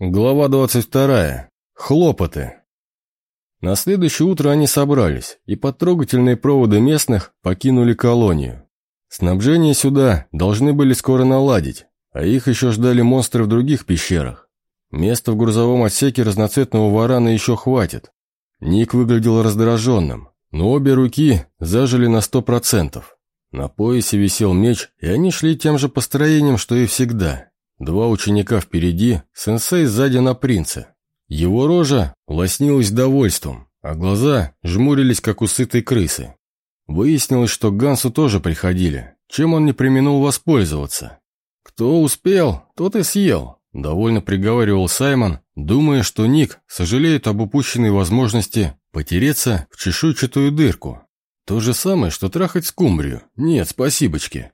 Глава 22. Хлопоты. На следующее утро они собрались, и под трогательные проводы местных покинули колонию. Снабжение сюда должны были скоро наладить, а их еще ждали монстры в других пещерах. Места в грузовом отсеке разноцветного варана еще хватит. Ник выглядел раздраженным, но обе руки зажили на сто процентов. На поясе висел меч, и они шли тем же построением, что и всегда – Два ученика впереди, сенсей сзади на принца. Его рожа лоснилась довольством, а глаза жмурились, как у сытой крысы. Выяснилось, что к Гансу тоже приходили, чем он не применил воспользоваться. «Кто успел, тот и съел», — довольно приговаривал Саймон, думая, что Ник сожалеет об упущенной возможности потереться в чешуйчатую дырку. То же самое, что трахать скумбрию. Нет, спасибочки.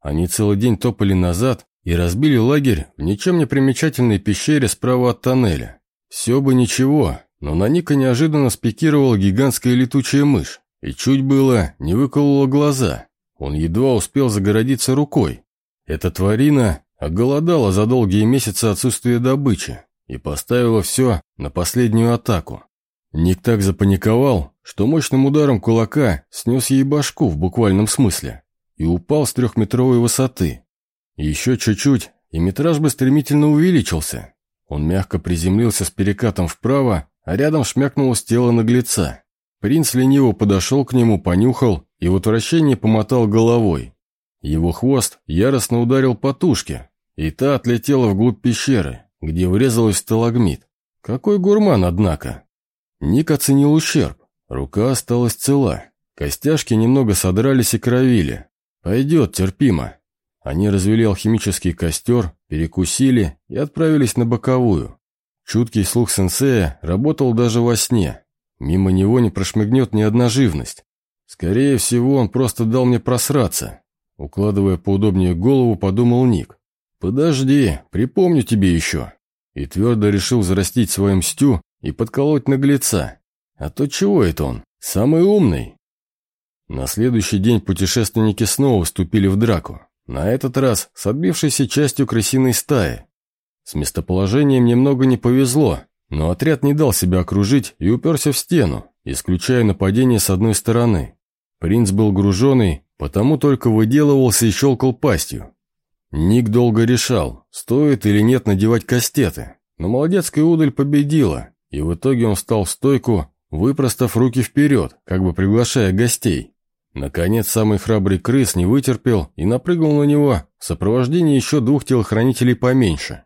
Они целый день топали назад, и разбили лагерь в ничем не примечательной пещере справа от тоннеля. Все бы ничего, но на Ника неожиданно спикировала гигантская летучая мышь и чуть было не выколола глаза. Он едва успел загородиться рукой. Эта тварина оголодала за долгие месяцы отсутствия добычи и поставила все на последнюю атаку. Ник так запаниковал, что мощным ударом кулака снес ей башку в буквальном смысле и упал с трехметровой высоты. Еще чуть-чуть, и метраж бы стремительно увеличился. Он мягко приземлился с перекатом вправо, а рядом шмякнулось тело наглеца. Принц лениво подошел к нему, понюхал и в отвращении помотал головой. Его хвост яростно ударил по тушке, и та отлетела вглубь пещеры, где врезалась сталагмит. Какой гурман, однако! Ник оценил ущерб. Рука осталась цела. Костяшки немного содрались и кровили. Пойдет, терпимо. Они развели алхимический костер, перекусили и отправились на боковую. Чуткий слух сенсея работал даже во сне. Мимо него не прошмыгнет ни одна живность. Скорее всего, он просто дал мне просраться. Укладывая поудобнее голову, подумал Ник. «Подожди, припомню тебе еще». И твердо решил зарастить своим стю и подколоть наглеца. А то чего это он? Самый умный. На следующий день путешественники снова вступили в драку. На этот раз с отбившейся частью крысиной стаи. С местоположением немного не повезло, но отряд не дал себя окружить и уперся в стену, исключая нападение с одной стороны. Принц был груженный, потому только выделывался и щелкал пастью. Ник долго решал, стоит или нет надевать кастеты, но молодецкая удаль победила, и в итоге он встал в стойку, выпростав руки вперед, как бы приглашая гостей. Наконец, самый храбрый крыс не вытерпел и напрыгнул на него в сопровождении еще двух телохранителей поменьше.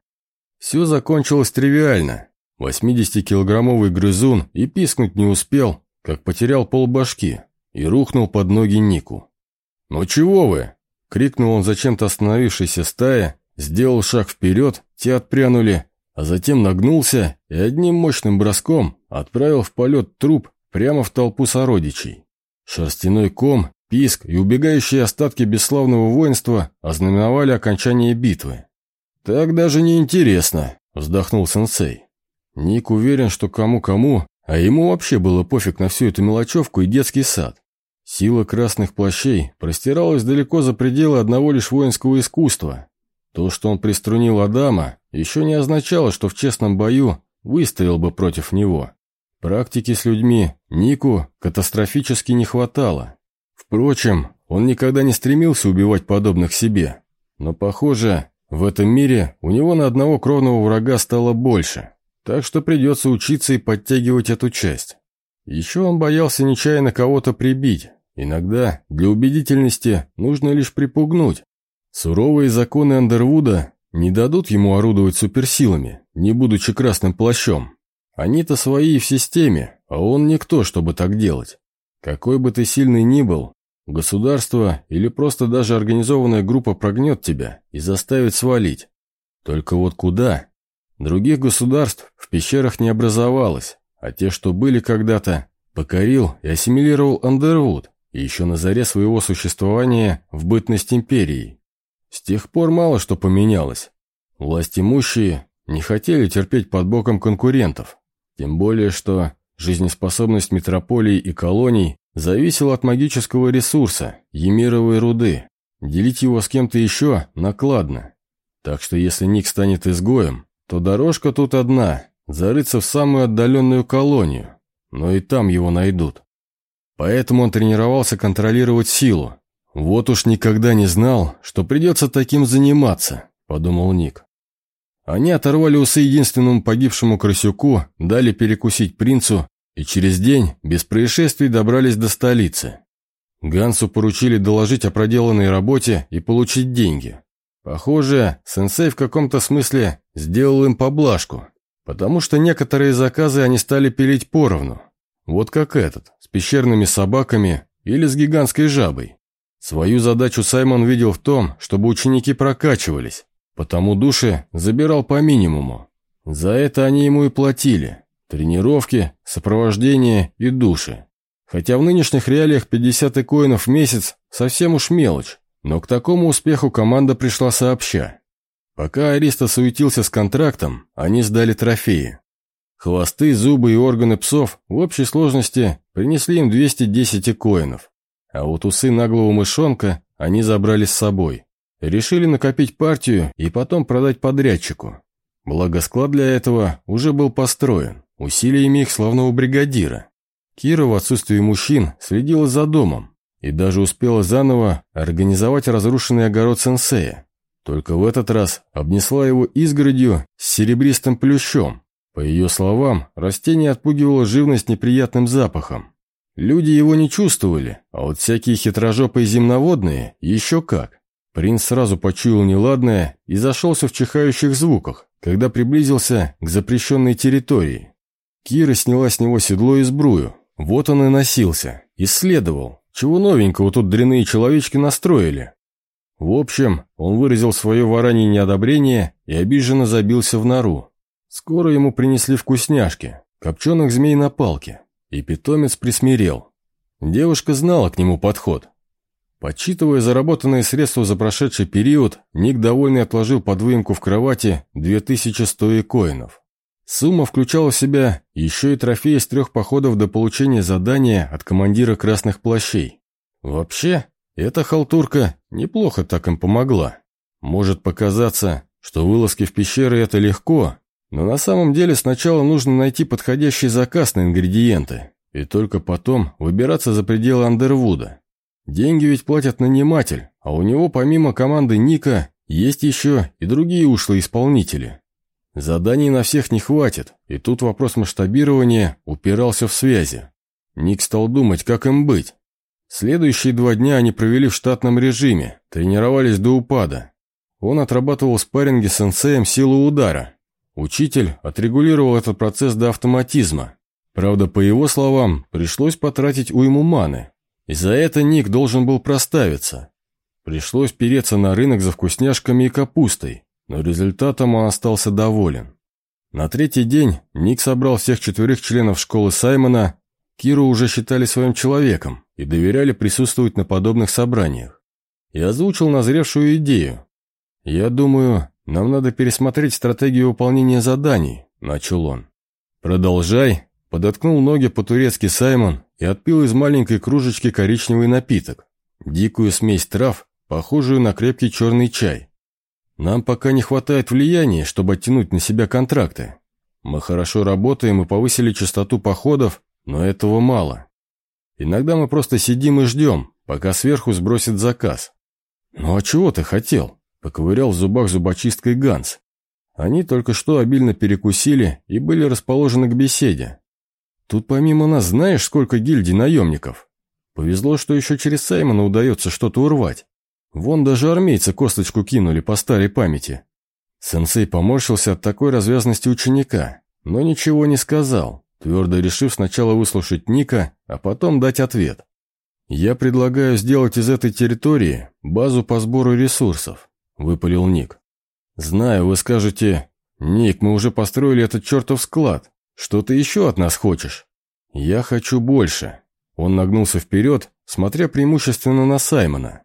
Все закончилось тривиально. 80-килограммовый грызун и пискнуть не успел, как потерял полбашки и рухнул под ноги Нику. «Ну чего вы?» — крикнул он зачем-то остановившейся стая, сделал шаг вперед, те отпрянули, а затем нагнулся и одним мощным броском отправил в полет труп прямо в толпу сородичей. Шерстяной ком, писк и убегающие остатки бесславного воинства ознаменовали окончание битвы. «Так даже не интересно», — вздохнул сенсей. Ник уверен, что кому-кому, а ему вообще было пофиг на всю эту мелочевку и детский сад. Сила красных плащей простиралась далеко за пределы одного лишь воинского искусства. То, что он приструнил Адама, еще не означало, что в честном бою выстоял бы против него. Практики с людьми Нику катастрофически не хватало. Впрочем, он никогда не стремился убивать подобных себе. Но, похоже, в этом мире у него на одного кровного врага стало больше. Так что придется учиться и подтягивать эту часть. Еще он боялся нечаянно кого-то прибить. Иногда для убедительности нужно лишь припугнуть. Суровые законы Андервуда не дадут ему орудовать суперсилами, не будучи красным плащом. Они-то свои в системе, а он никто, чтобы так делать. Какой бы ты сильный ни был, государство или просто даже организованная группа прогнет тебя и заставит свалить. Только вот куда? Других государств в пещерах не образовалось, а те, что были когда-то, покорил и ассимилировал Андервуд, и еще на заре своего существования в бытность империи. С тех пор мало что поменялось. Власть имущие не хотели терпеть под боком конкурентов, тем более, что жизнеспособность метрополий и колоний зависела от магического ресурса, емировой руды. Делить его с кем-то еще накладно. Так что если Ник станет изгоем, то дорожка тут одна, зарыться в самую отдаленную колонию, но и там его найдут. Поэтому он тренировался контролировать силу. Вот уж никогда не знал, что придется таким заниматься, подумал Ник. Они оторвали усы единственному погибшему крысюку, дали перекусить принцу и через день без происшествий добрались до столицы. Гансу поручили доложить о проделанной работе и получить деньги. Похоже, сенсей в каком-то смысле сделал им поблажку, потому что некоторые заказы они стали пилить поровну. Вот как этот, с пещерными собаками или с гигантской жабой. Свою задачу Саймон видел в том, чтобы ученики прокачивались, потому души забирал по минимуму. За это они ему и платили. Тренировки, сопровождение и души. Хотя в нынешних реалиях 50 икоинов в месяц совсем уж мелочь, но к такому успеху команда пришла сообща. Пока Ариста суетился с контрактом, они сдали трофеи. Хвосты, зубы и органы псов в общей сложности принесли им 210 икоинов. А вот усы наглого мышонка они забрали с собой. Решили накопить партию и потом продать подрядчику. Благо склад для этого уже был построен, усилиями их славного бригадира. Кира в отсутствии мужчин следила за домом и даже успела заново организовать разрушенный огород сенсея. Только в этот раз обнесла его изгородью с серебристым плющом. По ее словам, растение отпугивало живность неприятным запахом. Люди его не чувствовали, а вот всякие хитрожопые земноводные еще как. Принц сразу почуял неладное и зашелся в чихающих звуках, когда приблизился к запрещенной территории. Кира сняла с него седло и сбрую, вот он и носился, исследовал, чего новенького тут дряные человечки настроили. В общем, он выразил свое воронье неодобрение и обиженно забился в нору. Скоро ему принесли вкусняшки, копченых змей на палке, и питомец присмирел. Девушка знала к нему подход. Подсчитывая заработанные средства за прошедший период, Ник довольный отложил под выемку в кровати 2100 коинов. Сумма включала в себя еще и трофеи с трех походов до получения задания от командира красных плащей. Вообще, эта халтурка неплохо так им помогла. Может показаться, что вылазки в пещеры это легко, но на самом деле сначала нужно найти подходящий заказ на ингредиенты, и только потом выбираться за пределы Андервуда. Деньги ведь платят наниматель, а у него помимо команды Ника есть еще и другие ушлые исполнители. Заданий на всех не хватит, и тут вопрос масштабирования упирался в связи. Ник стал думать, как им быть. Следующие два дня они провели в штатном режиме, тренировались до упада. Он отрабатывал спарринги с сенсеем силу удара. Учитель отрегулировал этот процесс до автоматизма. Правда, по его словам, пришлось потратить уйму маны. И за это Ник должен был проставиться. Пришлось переться на рынок за вкусняшками и капустой, но результатом он остался доволен. На третий день Ник собрал всех четверых членов школы Саймона. Киру уже считали своим человеком и доверяли присутствовать на подобных собраниях. И озвучил назревшую идею. «Я думаю, нам надо пересмотреть стратегию выполнения заданий», – начал он. «Продолжай», – подоткнул ноги по-турецки Саймон и отпил из маленькой кружечки коричневый напиток. Дикую смесь трав, похожую на крепкий черный чай. Нам пока не хватает влияния, чтобы оттянуть на себя контракты. Мы хорошо работаем и повысили частоту походов, но этого мало. Иногда мы просто сидим и ждем, пока сверху сбросит заказ. «Ну а чего ты хотел?» – поковырял в зубах зубочисткой Ганс. Они только что обильно перекусили и были расположены к беседе. Тут помимо нас знаешь, сколько гильдий наемников? Повезло, что еще через Саймона удается что-то урвать. Вон даже армейцы косточку кинули по старой памяти. Сенсей поморщился от такой развязности ученика, но ничего не сказал, твердо решив сначала выслушать Ника, а потом дать ответ. «Я предлагаю сделать из этой территории базу по сбору ресурсов», — выпалил Ник. «Знаю, вы скажете, Ник, мы уже построили этот чертов склад. Что ты еще от нас хочешь?» «Я хочу больше». Он нагнулся вперед, смотря преимущественно на Саймона.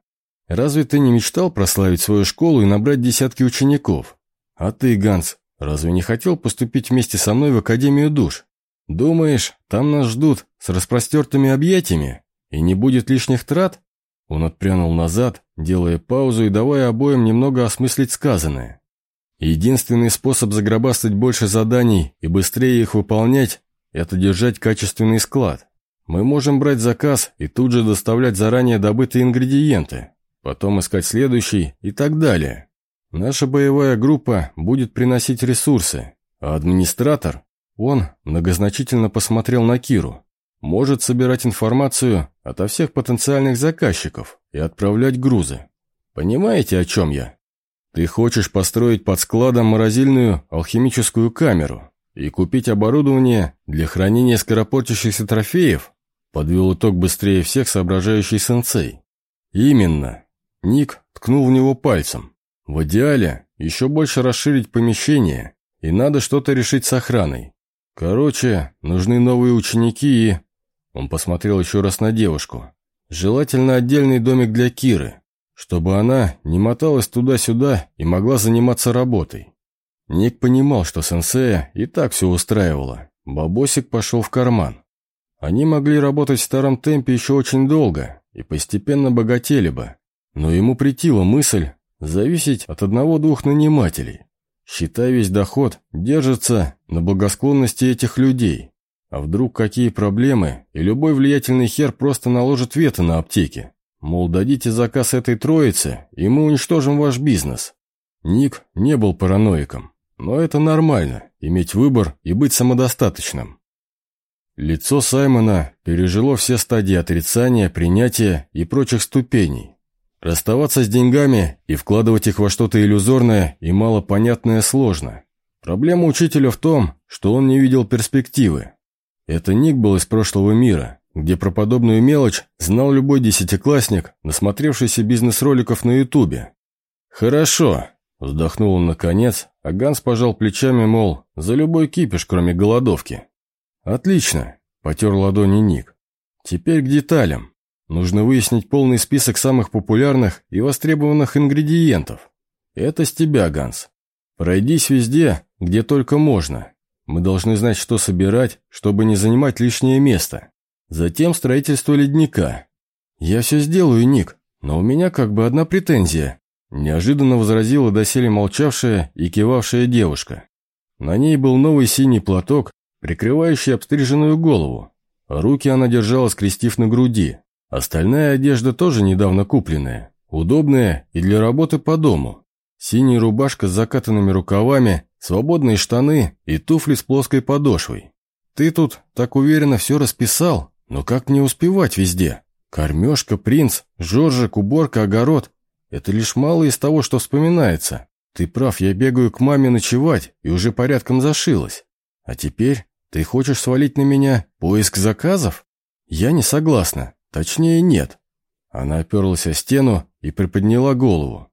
Разве ты не мечтал прославить свою школу и набрать десятки учеников? А ты, Ганс, разве не хотел поступить вместе со мной в Академию душ? Думаешь, там нас ждут с распростертыми объятиями? И не будет лишних трат?» Он отпрянул назад, делая паузу и давая обоим немного осмыслить сказанное. Единственный способ загробастать больше заданий и быстрее их выполнять – это держать качественный склад. Мы можем брать заказ и тут же доставлять заранее добытые ингредиенты, потом искать следующий и так далее. Наша боевая группа будет приносить ресурсы, а администратор, он многозначительно посмотрел на Киру, может собирать информацию ото всех потенциальных заказчиков и отправлять грузы. Понимаете, о чем я? Ты хочешь построить под складом морозильную алхимическую камеру и купить оборудование для хранения скоропортящихся трофеев? Подвел итог быстрее всех соображающий сенсей. Именно. Ник ткнул в него пальцем. В идеале еще больше расширить помещение, и надо что-то решить с охраной. Короче, нужны новые ученики и... Он посмотрел еще раз на девушку. Желательно отдельный домик для Киры, чтобы она не моталась туда-сюда и могла заниматься работой. Ник понимал, что сенсея и так все устраивало. Бабосик пошел в карман. Они могли работать в старом темпе еще очень долго и постепенно богатели бы. Но ему притила мысль зависеть от одного-двух нанимателей. Считай, весь доход держится на благосклонности этих людей. А вдруг какие проблемы, и любой влиятельный хер просто наложит вето на аптеки. Мол, дадите заказ этой троице, и мы уничтожим ваш бизнес. Ник не был параноиком, но это нормально, иметь выбор и быть самодостаточным. Лицо Саймона пережило все стадии отрицания, принятия и прочих ступеней. Расставаться с деньгами и вкладывать их во что-то иллюзорное и малопонятное сложно. Проблема учителя в том, что он не видел перспективы. Это Ник был из прошлого мира, где про подобную мелочь знал любой десятиклассник, насмотревшийся бизнес-роликов на Ютубе. «Хорошо», – вздохнул он наконец, а Ганс пожал плечами, мол, за любой кипиш, кроме голодовки. «Отлично», – потер ладони Ник. «Теперь к деталям. Нужно выяснить полный список самых популярных и востребованных ингредиентов. Это с тебя, Ганс. Пройдись везде, где только можно, мы должны знать, что собирать, чтобы не занимать лишнее место. Затем строительство ледника. Я все сделаю, Ник, но у меня как бы одна претензия. Неожиданно возразила доселе молчавшая и кивавшая девушка. На ней был новый синий платок, прикрывающий обстриженную голову. Руки она держала, скрестив на груди. Остальная одежда тоже недавно купленная, удобная и для работы по дому. Синяя рубашка с закатанными рукавами, свободные штаны и туфли с плоской подошвой. Ты тут так уверенно все расписал, но как не успевать везде? Кормежка, принц, Жоржик, уборка, огород. Это лишь мало из того, что вспоминается. Ты прав, я бегаю к маме ночевать и уже порядком зашилась. А теперь ты хочешь свалить на меня поиск заказов? Я не согласна. Точнее, нет. Она оперлась о стену и приподняла голову.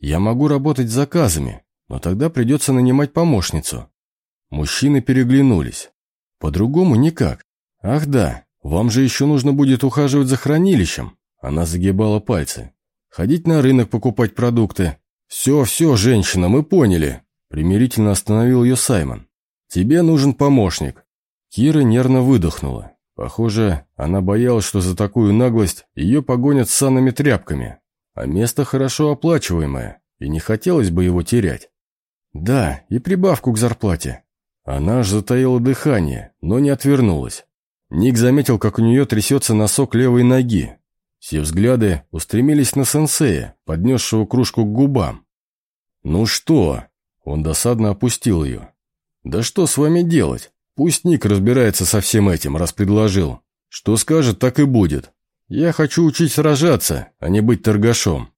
Я могу работать с заказами, но тогда придется нанимать помощницу. Мужчины переглянулись. По-другому никак. Ах да, вам же еще нужно будет ухаживать за хранилищем. Она загибала пальцы. Ходить на рынок покупать продукты. Все, все, женщина, мы поняли. Примирительно остановил ее Саймон. Тебе нужен помощник. Кира нервно выдохнула. Похоже, она боялась, что за такую наглость ее погонят с санными тряпками. А место хорошо оплачиваемое, и не хотелось бы его терять. Да, и прибавку к зарплате. Она аж затаила дыхание, но не отвернулась. Ник заметил, как у нее трясется носок левой ноги. Все взгляды устремились на сенсея, поднесшего кружку к губам. «Ну что?» Он досадно опустил ее. «Да что с вами делать? Пусть Ник разбирается со всем этим, раз предложил. Что скажет, так и будет. Я хочу учить сражаться, а не быть торгашом».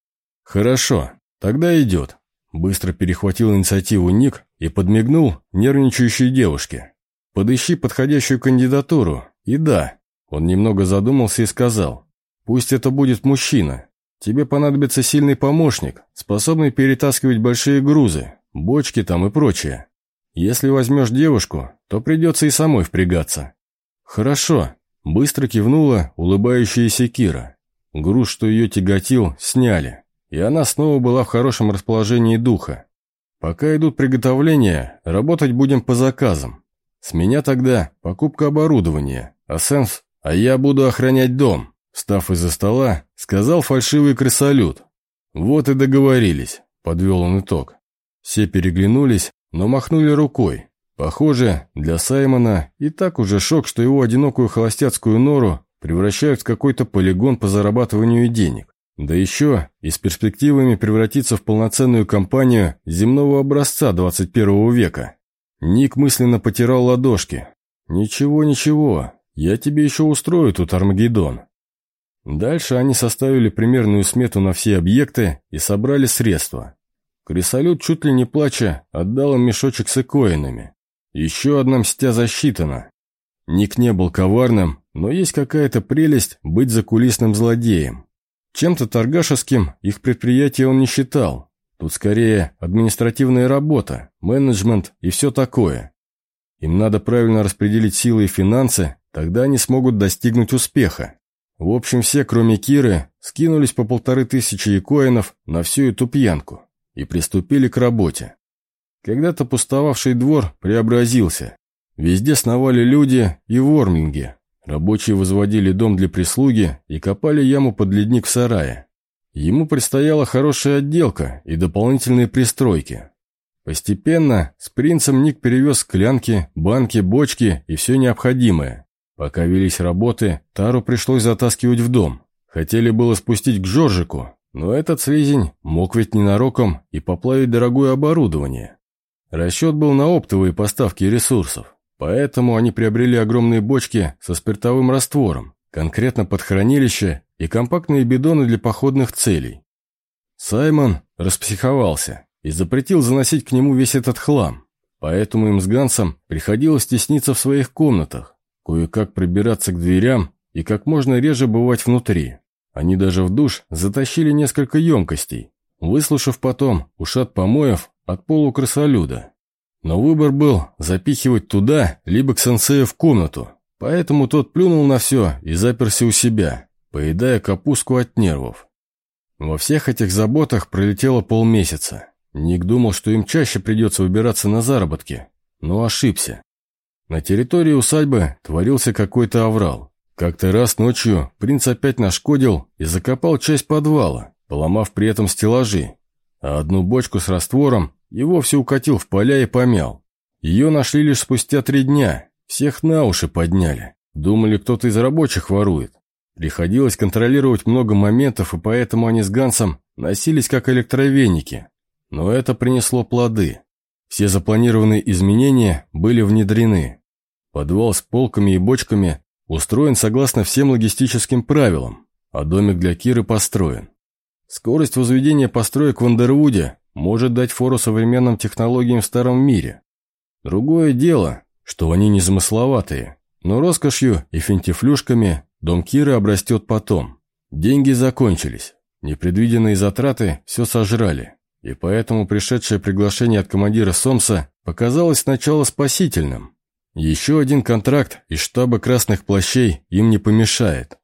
«Хорошо, тогда идет. Быстро перехватил инициативу Ник и подмигнул нервничающей девушке. «Подыщи подходящую кандидатуру. И да». Он немного задумался и сказал. «Пусть это будет мужчина. Тебе понадобится сильный помощник, способный перетаскивать большие грузы, бочки там и прочее. Если возьмешь девушку, то придется и самой впрягаться». «Хорошо», — быстро кивнула улыбающаяся Кира. Груз, что ее тяготил, сняли и она снова была в хорошем расположении духа. Пока идут приготовления, работать будем по заказам. С меня тогда покупка оборудования, а а я буду охранять дом. Встав из-за стола, сказал фальшивый крысолют. Вот и договорились, подвел он итог. Все переглянулись, но махнули рукой. Похоже, для Саймона и так уже шок, что его одинокую холостяцкую нору превращают в какой-то полигон по зарабатыванию денег. Да еще и с перспективами превратиться в полноценную компанию земного образца 21 века. Ник мысленно потирал ладошки. «Ничего, ничего, я тебе еще устрою тут Армагеддон». Дальше они составили примерную смету на все объекты и собрали средства. Крисолют, чуть ли не плача, отдал им мешочек с икоинами. Еще одна мстя засчитана. Ник не был коварным, но есть какая-то прелесть быть закулисным злодеем. Чем-то торгашеским их предприятие он не считал. Тут скорее административная работа, менеджмент и все такое. Им надо правильно распределить силы и финансы, тогда они смогут достигнуть успеха. В общем, все, кроме Киры, скинулись по полторы тысячи икоинов на всю эту пьянку и приступили к работе. Когда-то пустовавший двор преобразился. Везде сновали люди и ворминги. Рабочие возводили дом для прислуги и копали яму под ледник в сарае. Ему предстояла хорошая отделка и дополнительные пристройки. Постепенно с принцем Ник перевез склянки, банки, бочки и все необходимое. Пока велись работы, Тару пришлось затаскивать в дом. Хотели было спустить к Жоржику, но этот слизень мог ведь ненароком и поплавить дорогое оборудование. Расчет был на оптовые поставки ресурсов, поэтому они приобрели огромные бочки со спиртовым раствором, конкретно под хранилище и компактные бидоны для походных целей. Саймон распсиховался и запретил заносить к нему весь этот хлам, поэтому им с Гансом приходилось тесниться в своих комнатах, кое-как пробираться к дверям и как можно реже бывать внутри. Они даже в душ затащили несколько емкостей, выслушав потом ушат помоев от полукрасолюда. Но выбор был запихивать туда, либо к сенсею в комнату, поэтому тот плюнул на все и заперся у себя, поедая капустку от нервов. Во всех этих заботах пролетело полмесяца. Ник думал, что им чаще придется выбираться на заработки, но ошибся. На территории усадьбы творился какой-то аврал. Как-то раз ночью принц опять нашкодил и закопал часть подвала, поломав при этом стеллажи, а одну бочку с раствором и вовсе укатил в поля и помял. Ее нашли лишь спустя три дня, всех на уши подняли. Думали, кто-то из рабочих ворует. Приходилось контролировать много моментов, и поэтому они с Гансом носились как электровеники. Но это принесло плоды. Все запланированные изменения были внедрены. Подвал с полками и бочками устроен согласно всем логистическим правилам, а домик для Киры построен. Скорость возведения построек в Андервуде может дать фору современным технологиям в старом мире. Другое дело, что они незамысловатые, но роскошью и финтифлюшками дом Киры обрастет потом. Деньги закончились, непредвиденные затраты все сожрали, и поэтому пришедшее приглашение от командира Сомса показалось сначала спасительным – еще один контракт из штаба красных плащей им не помешает.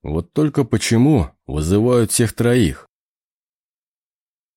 Вот только почему вызывают всех троих?